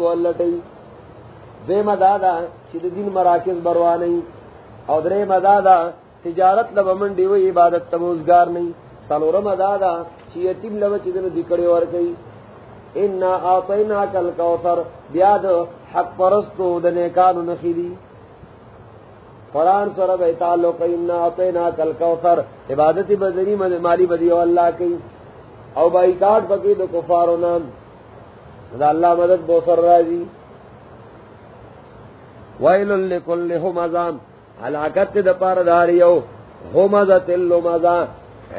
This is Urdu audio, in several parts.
ولټي دې مدادا چې د دین مراکز بروا نه او درې مدادا، تجارت لبمن دی وی، عبادت تموزگار نه سلور مدادا چې یتیم لو چې دنه دکړې ور کوي ان اعطینا کل کوثر بیا د حق پرستو د نیکانو نخیری قرآن سره به تعلق ان اعطینا کل کوثر عبادت بدنی مالی بدی او الله کوي او بایکاټ پکې د کفارو نام. دا اللہ مدد بو سر راضی۔ ویل لکل ہمزان ہلاکت د پار داریو ہمزت اللمزان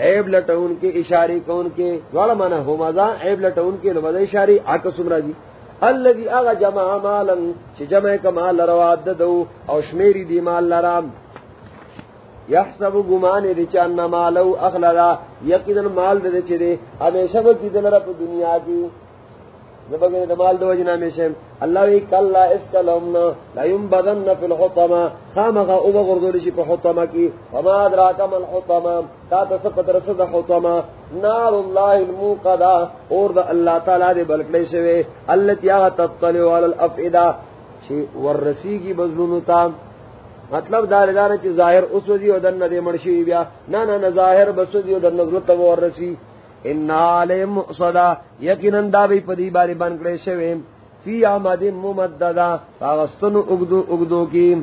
عیب لٹون کے اشاری کون کے والا مانا ہمزان عیب لٹون کے لمزا اشاری، آکا سمرا جی الذي اغا جمع مالا، چی جمع کمال رواد دو، او شمیری دی مال لرام۔ یحسب گمان دی چان مالو اخلدا، یقینا مال دے چی دے، ہمیشہ بکی دل رب دنیا کی زبگن دمال دو جنا میں سے اللہ وی کلا اس استلمنا لا ينبذن في الحطمه خامغا او بغردول شي په حطمه کی. وما ادراك ما الحطمه تا تسقط رسد حطمه نار الله الموقدا اور دا اللہ تعالی دے بلکڑے سے التي تطلع على الافئده شي ورسی کی بزلون تا. مطلب دار دار چ ظاہر اس ودی او دن دے مرشی بیا. نہ نہ ظاہر بس ودی او دن نظر ورسی ان عالم مقصدا یقینا دا بی پدی باری بن کرے شویم. فی آمد ممددا فاغستن اگدو اگدو کی.